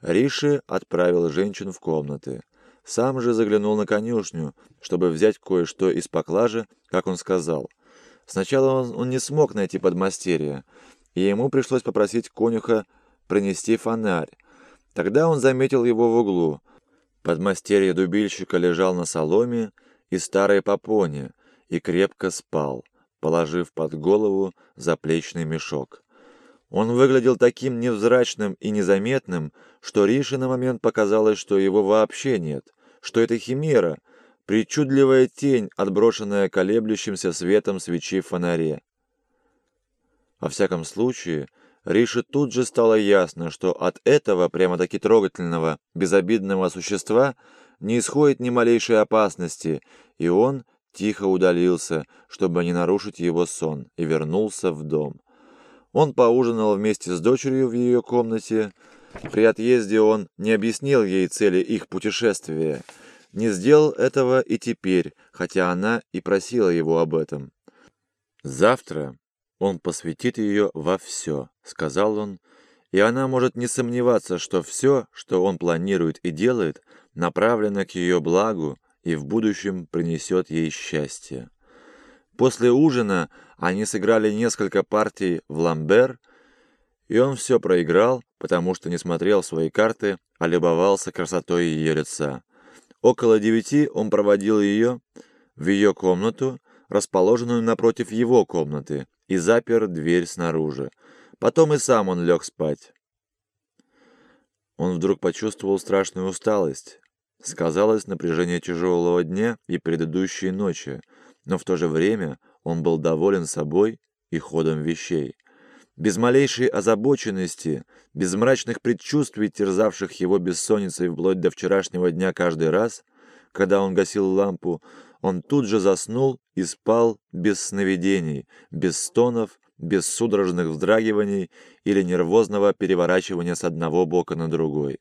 Риши отправил женщин в комнаты. Сам же заглянул на конюшню, чтобы взять кое-что из поклажи, как он сказал. Сначала он, он не смог найти подмастерья, и ему пришлось попросить конюха принести фонарь. Тогда он заметил его в углу. Подмастерье дубильщика лежал на соломе и старой попоне и крепко спал, положив под голову заплечный мешок. Он выглядел таким невзрачным и незаметным, что Рише на момент показалось, что его вообще нет, что это химера, причудливая тень, отброшенная колеблющимся светом свечи в фонаре. Во всяком случае, Рише тут же стало ясно, что от этого прямо-таки трогательного, безобидного существа не исходит ни малейшей опасности, и он тихо удалился, чтобы не нарушить его сон, и вернулся в дом. Он поужинал вместе с дочерью в ее комнате. При отъезде он не объяснил ей цели их путешествия. Не сделал этого и теперь, хотя она и просила его об этом. «Завтра он посвятит ее во все», — сказал он, и она может не сомневаться, что все, что он планирует и делает, направлено к ее благу и в будущем принесет ей счастье. После ужина они сыграли несколько партий в ламбер, и он все проиграл, потому что не смотрел свои карты, а любовался красотой ее лица. Около девяти он проводил ее в ее комнату, расположенную напротив его комнаты, и запер дверь снаружи. Потом и сам он лег спать. Он вдруг почувствовал страшную усталость. Сказалось напряжение тяжелого дня и предыдущей ночи — но в то же время он был доволен собой и ходом вещей. Без малейшей озабоченности, без мрачных предчувствий, терзавших его бессонницей вплоть до вчерашнего дня каждый раз, когда он гасил лампу, он тут же заснул и спал без сновидений, без стонов, без судорожных вздрагиваний или нервозного переворачивания с одного бока на другой.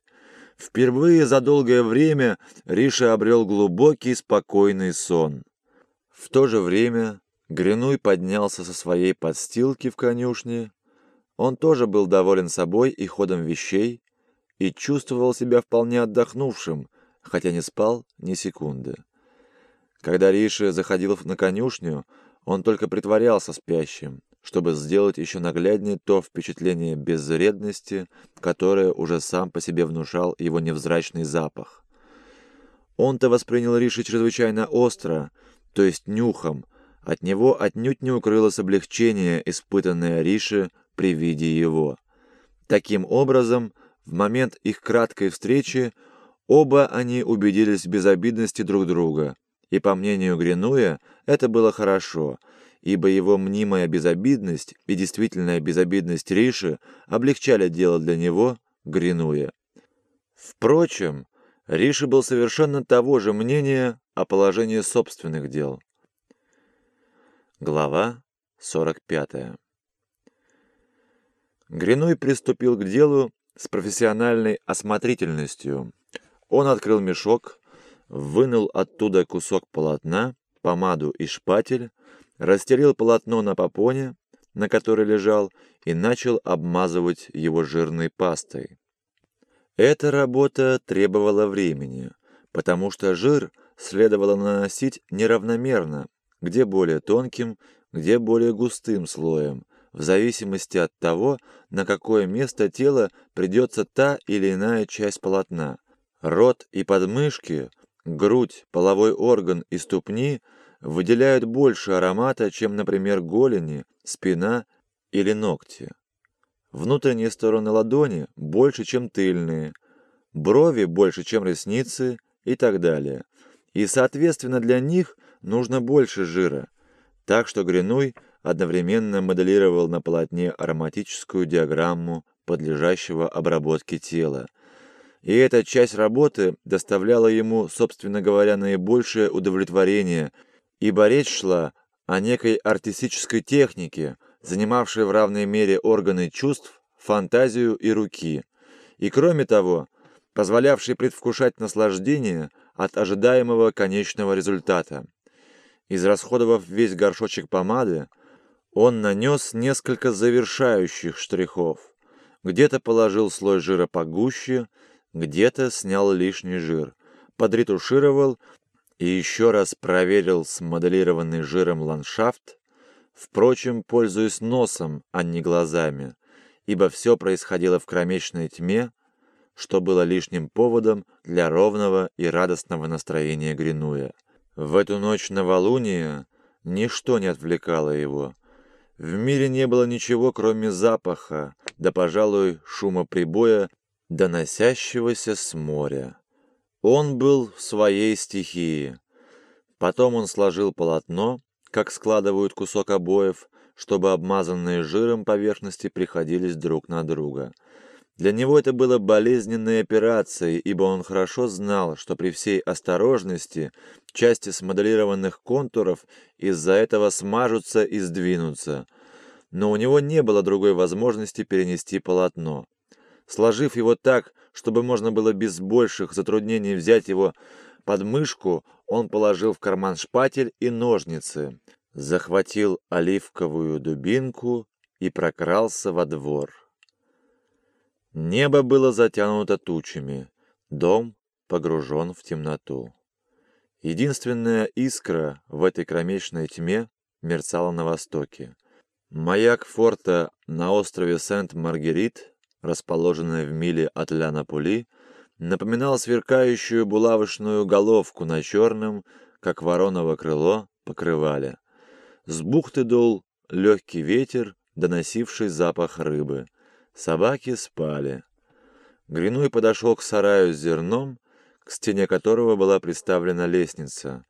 Впервые за долгое время Риша обрел глубокий спокойный сон. В то же время Гринуй поднялся со своей подстилки в конюшне. Он тоже был доволен собой и ходом вещей, и чувствовал себя вполне отдохнувшим, хотя не спал ни секунды. Когда Риши заходил на конюшню, он только притворялся спящим, чтобы сделать еще нагляднее то впечатление безвредности, которое уже сам по себе внушал его невзрачный запах. Он-то воспринял Риши чрезвычайно остро, то есть нюхом, от него отнюдь не укрылось облегчение, испытанное Риши при виде его. Таким образом, в момент их краткой встречи оба они убедились в безобидности друг друга, и, по мнению Гринуя, это было хорошо, ибо его мнимая безобидность и действительная безобидность Риши облегчали дело для него, Гринуя. Впрочем, Риши был совершенно того же мнения о положении собственных дел. Глава 45 Гриной приступил к делу с профессиональной осмотрительностью. Он открыл мешок, вынул оттуда кусок полотна, помаду и шпатель, расстелил полотно на попоне, на которой лежал, и начал обмазывать его жирной пастой. Эта работа требовала времени, потому что жир следовало наносить неравномерно, где более тонким, где более густым слоем, в зависимости от того, на какое место тела придется та или иная часть полотна. Рот и подмышки, грудь, половой орган и ступни выделяют больше аромата, чем, например, голени, спина или ногти. Внутренние стороны ладони больше, чем тыльные, брови больше, чем ресницы и так далее. И, соответственно, для них нужно больше жира. Так что Гринуй одновременно моделировал на полотне ароматическую диаграмму подлежащего обработке тела. И эта часть работы доставляла ему, собственно говоря, наибольшее удовлетворение, ибо речь шла о некой артистической технике, занимавший в равной мере органы чувств, фантазию и руки, и кроме того, позволявший предвкушать наслаждение от ожидаемого конечного результата. Израсходовав весь горшочек помады, он нанес несколько завершающих штрихов. Где-то положил слой жира погуще, где-то снял лишний жир, подретушировал и еще раз проверил смоделированный жиром ландшафт, впрочем, пользуясь носом, а не глазами, ибо все происходило в кромечной тьме, что было лишним поводом для ровного и радостного настроения Гринуя. В эту ночь новолуния ничто не отвлекало его. В мире не было ничего, кроме запаха, да, пожалуй, шума прибоя, доносящегося с моря. Он был в своей стихии. Потом он сложил полотно, как складывают кусок обоев, чтобы обмазанные жиром поверхности приходились друг на друга. Для него это было болезненной операцией, ибо он хорошо знал, что при всей осторожности части смоделированных контуров из-за этого смажутся и сдвинутся. Но у него не было другой возможности перенести полотно. Сложив его так, чтобы можно было без больших затруднений взять его под мышку, он положил в карман шпатель и ножницы, захватил оливковую дубинку и прокрался во двор. Небо было затянуто тучами, дом погружен в темноту. Единственная искра в этой кромечной тьме мерцала на востоке. Маяк форта на острове Сент-Маргерит, расположенный в миле от Ля-Напули, напоминал сверкающую булавочную головку на черном, как вороново крыло, покрывале. С бухты дул легкий ветер, доносивший запах рыбы — Собаки спали. Гринуй подошел к сараю с зерном, к стене которого была приставлена лестница.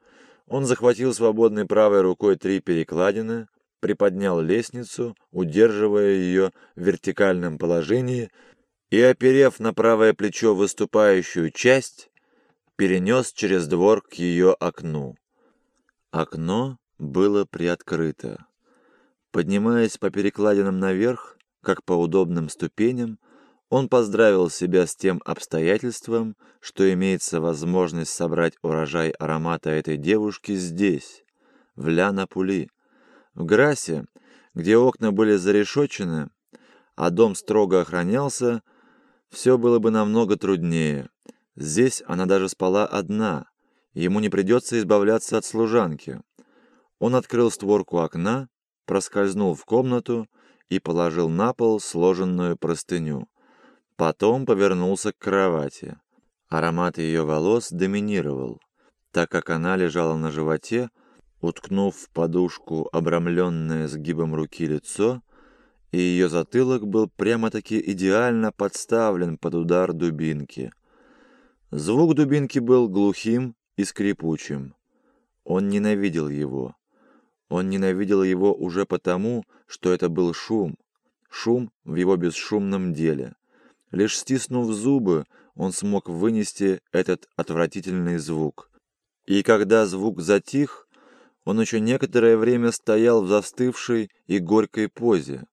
Он захватил свободной правой рукой три перекладины, приподнял лестницу, удерживая ее в вертикальном положении, и, оперев на правое плечо выступающую часть, перенес через двор к ее окну. Окно было приоткрыто. Поднимаясь по перекладинам наверх, как по удобным ступеням, он поздравил себя с тем обстоятельством, что имеется возможность собрать урожай аромата этой девушки здесь, в Ля-Напули. В Грасе, где окна были зарешочены, а дом строго охранялся, все было бы намного труднее. Здесь она даже спала одна, ему не придется избавляться от служанки. Он открыл створку окна, проскользнул в комнату и положил на пол сложенную простыню. Потом повернулся к кровати. Аромат ее волос доминировал, так как она лежала на животе, уткнув в подушку обрамленное сгибом руки лицо, и ее затылок был прямо-таки идеально подставлен под удар дубинки. Звук дубинки был глухим и скрипучим. Он ненавидел его. Он ненавидел его уже потому, что это был шум, шум в его бесшумном деле. Лишь стиснув зубы, он смог вынести этот отвратительный звук. И когда звук затих, он еще некоторое время стоял в застывшей и горькой позе,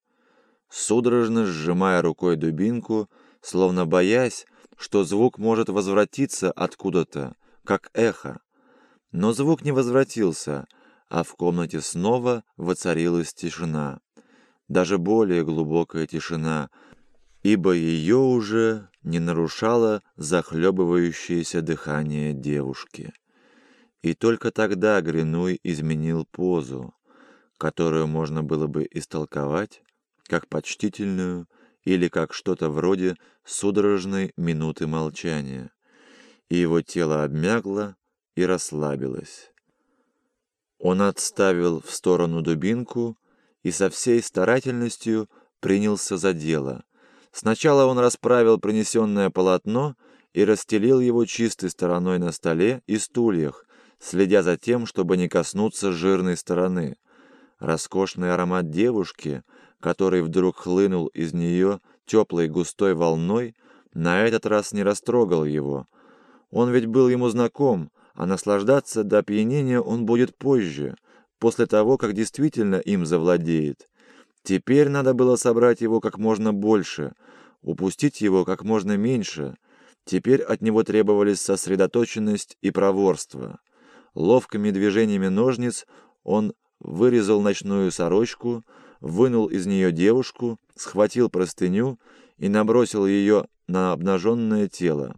судорожно сжимая рукой дубинку, словно боясь, что звук может возвратиться откуда-то, как эхо. Но звук не возвратился, а в комнате снова воцарилась тишина. Даже более глубокая тишина, ибо ее уже не нарушало захлебывающееся дыхание девушки. И только тогда Гринуй изменил позу, которую можно было бы истолковать как почтительную или как что-то вроде судорожной минуты молчания, и его тело обмякло и расслабилось. Он отставил в сторону дубинку и со всей старательностью принялся за дело. Сначала он расправил принесенное полотно и расстелил его чистой стороной на столе и стульях, следя за тем, чтобы не коснуться жирной стороны. Роскошный аромат девушки, который вдруг хлынул из нее теплой густой волной, на этот раз не растрогал его. Он ведь был ему знаком, а наслаждаться до опьянения он будет позже, после того, как действительно им завладеет. Теперь надо было собрать его как можно больше, упустить его как можно меньше. Теперь от него требовались сосредоточенность и проворство. Ловкими движениями ножниц он вырезал ночную сорочку, вынул из нее девушку, схватил простыню и набросил ее на обнаженное тело.